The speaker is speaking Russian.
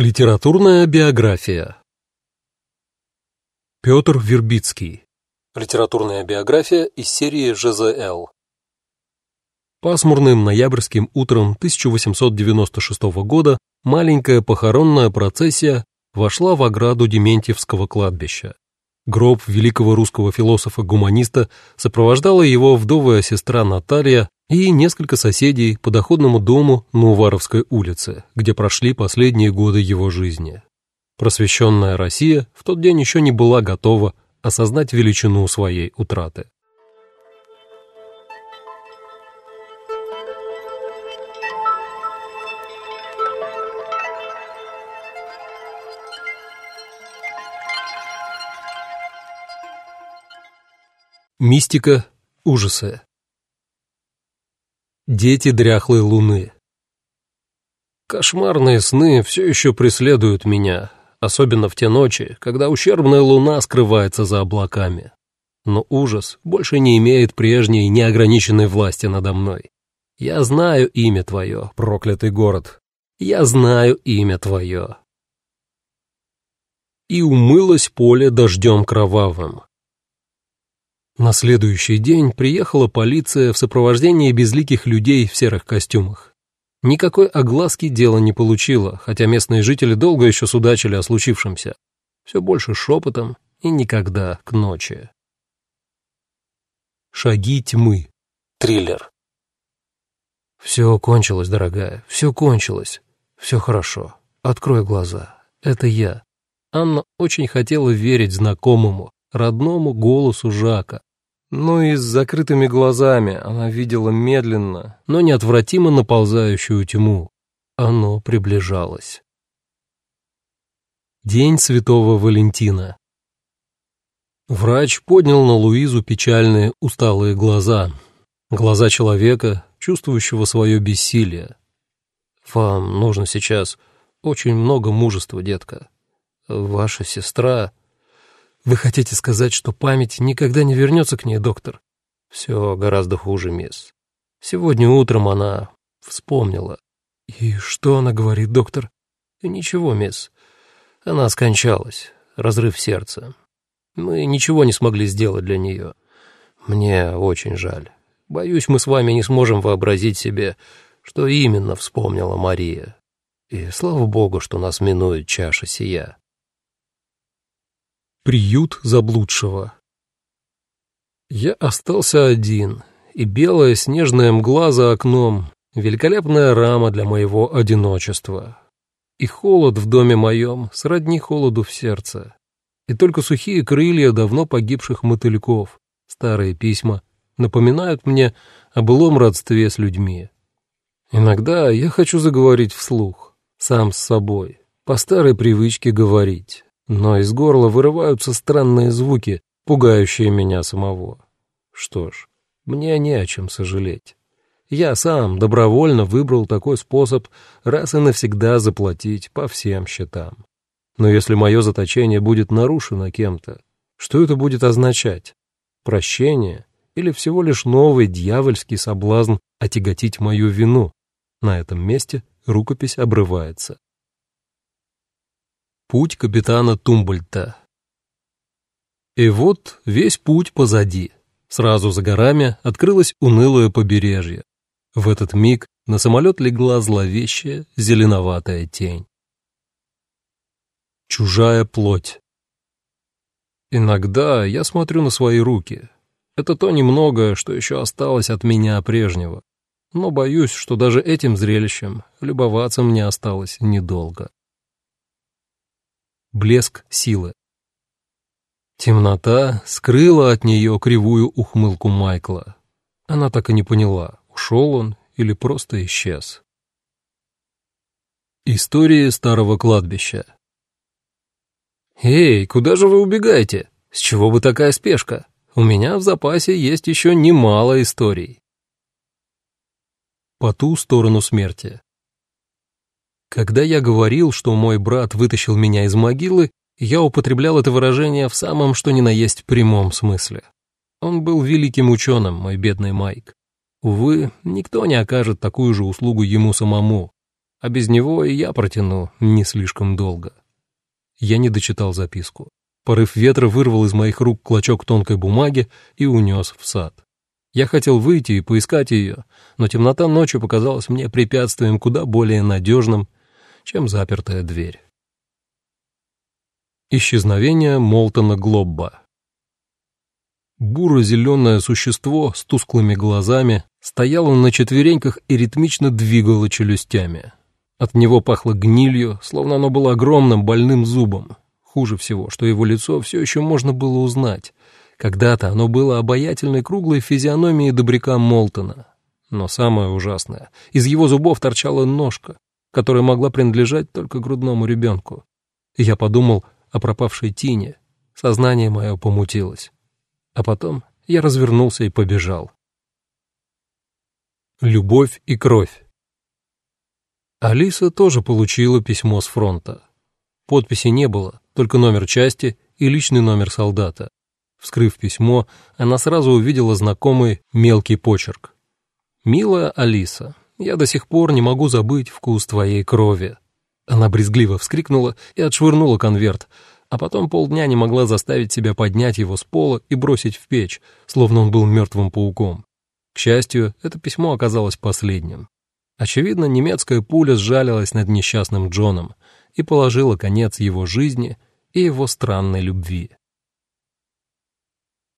Литературная биография. Петр Вербицкий. Литературная биография из серии ЖЗЛ Пасмурным ноябрьским утром 1896 года маленькая похоронная процессия вошла в ограду Дементьевского кладбища. Гроб великого русского философа-гуманиста сопровождала его вдовая сестра Наталья и несколько соседей по доходному дому на Уваровской улице, где прошли последние годы его жизни. Просвещенная Россия в тот день еще не была готова осознать величину своей утраты. Мистика, ужасы. Дети дряхлой луны. Кошмарные сны все еще преследуют меня, особенно в те ночи, когда ущербная луна скрывается за облаками. Но ужас больше не имеет прежней неограниченной власти надо мной. Я знаю имя твое, проклятый город. Я знаю имя твое. И умылось поле дождем кровавым. На следующий день приехала полиция в сопровождении безликих людей в серых костюмах. Никакой огласки дело не получило, хотя местные жители долго еще судачили о случившемся. Все больше шепотом и никогда к ночи. Шаги тьмы. Триллер. Все кончилось, дорогая, все кончилось. Все хорошо. Открой глаза. Это я. Анна очень хотела верить знакомому, родному голосу Жака, но и с закрытыми глазами она видела медленно, но неотвратимо наползающую тьму. Оно приближалось. День Святого Валентина. Врач поднял на Луизу печальные, усталые глаза. Глаза человека, чувствующего свое бессилие. «Вам нужно сейчас очень много мужества, детка. Ваша сестра...» Вы хотите сказать, что память никогда не вернется к ней, доктор? Все гораздо хуже, мисс. Сегодня утром она вспомнила. И что она говорит, доктор? Ничего, мисс. Она скончалась. Разрыв сердца. Мы ничего не смогли сделать для нее. Мне очень жаль. Боюсь, мы с вами не сможем вообразить себе, что именно вспомнила Мария. И слава богу, что нас минует чаша сия. Приют заблудшего. Я остался один, и белая снежная мгла за окном, великолепная рама для моего одиночества. И холод в доме моем сродни холоду в сердце. И только сухие крылья давно погибших мотыльков, старые письма, напоминают мне о былом родстве с людьми. Иногда я хочу заговорить вслух, сам с собой, по старой привычке говорить но из горла вырываются странные звуки, пугающие меня самого. Что ж, мне не о чем сожалеть. Я сам добровольно выбрал такой способ раз и навсегда заплатить по всем счетам. Но если мое заточение будет нарушено кем-то, что это будет означать? Прощение или всего лишь новый дьявольский соблазн отяготить мою вину? На этом месте рукопись обрывается. Путь капитана Тумбольта. И вот весь путь позади. Сразу за горами открылось унылое побережье. В этот миг на самолет легла зловещая зеленоватая тень. Чужая плоть. Иногда я смотрю на свои руки. Это то немногое, что еще осталось от меня прежнего. Но боюсь, что даже этим зрелищем любоваться мне осталось недолго блеск силы. Темнота скрыла от нее кривую ухмылку Майкла. Она так и не поняла, ушел он или просто исчез. Истории старого кладбища «Эй, куда же вы убегаете? С чего бы такая спешка? У меня в запасе есть еще немало историй». По ту сторону смерти когда я говорил, что мой брат вытащил меня из могилы, я употреблял это выражение в самом что ни на есть прямом смысле. Он был великим ученым, мой бедный Майк. Увы, никто не окажет такую же услугу ему самому. а без него и я протяну не слишком долго. Я не дочитал записку. Порыв ветра вырвал из моих рук клочок тонкой бумаги и унес в сад. Я хотел выйти и поискать ее, но темнота ночью показалась мне препятствием куда более надежным, чем запертая дверь. Исчезновение Молтона Глобба Буро-зеленое существо с тусклыми глазами стояло на четвереньках и ритмично двигало челюстями. От него пахло гнилью, словно оно было огромным больным зубом. Хуже всего, что его лицо все еще можно было узнать. Когда-то оно было обаятельной круглой физиономией добряка Молтона. Но самое ужасное, из его зубов торчала ножка, которая могла принадлежать только грудному ребенку. Я подумал о пропавшей Тине. Сознание мое помутилось. А потом я развернулся и побежал. Любовь и кровь. Алиса тоже получила письмо с фронта. Подписи не было, только номер части и личный номер солдата. Вскрыв письмо, она сразу увидела знакомый мелкий почерк. «Милая Алиса, я до сих пор не могу забыть вкус твоей крови». Она брезгливо вскрикнула и отшвырнула конверт, а потом полдня не могла заставить себя поднять его с пола и бросить в печь, словно он был мертвым пауком. К счастью, это письмо оказалось последним. Очевидно, немецкая пуля сжалилась над несчастным Джоном и положила конец его жизни и его странной любви.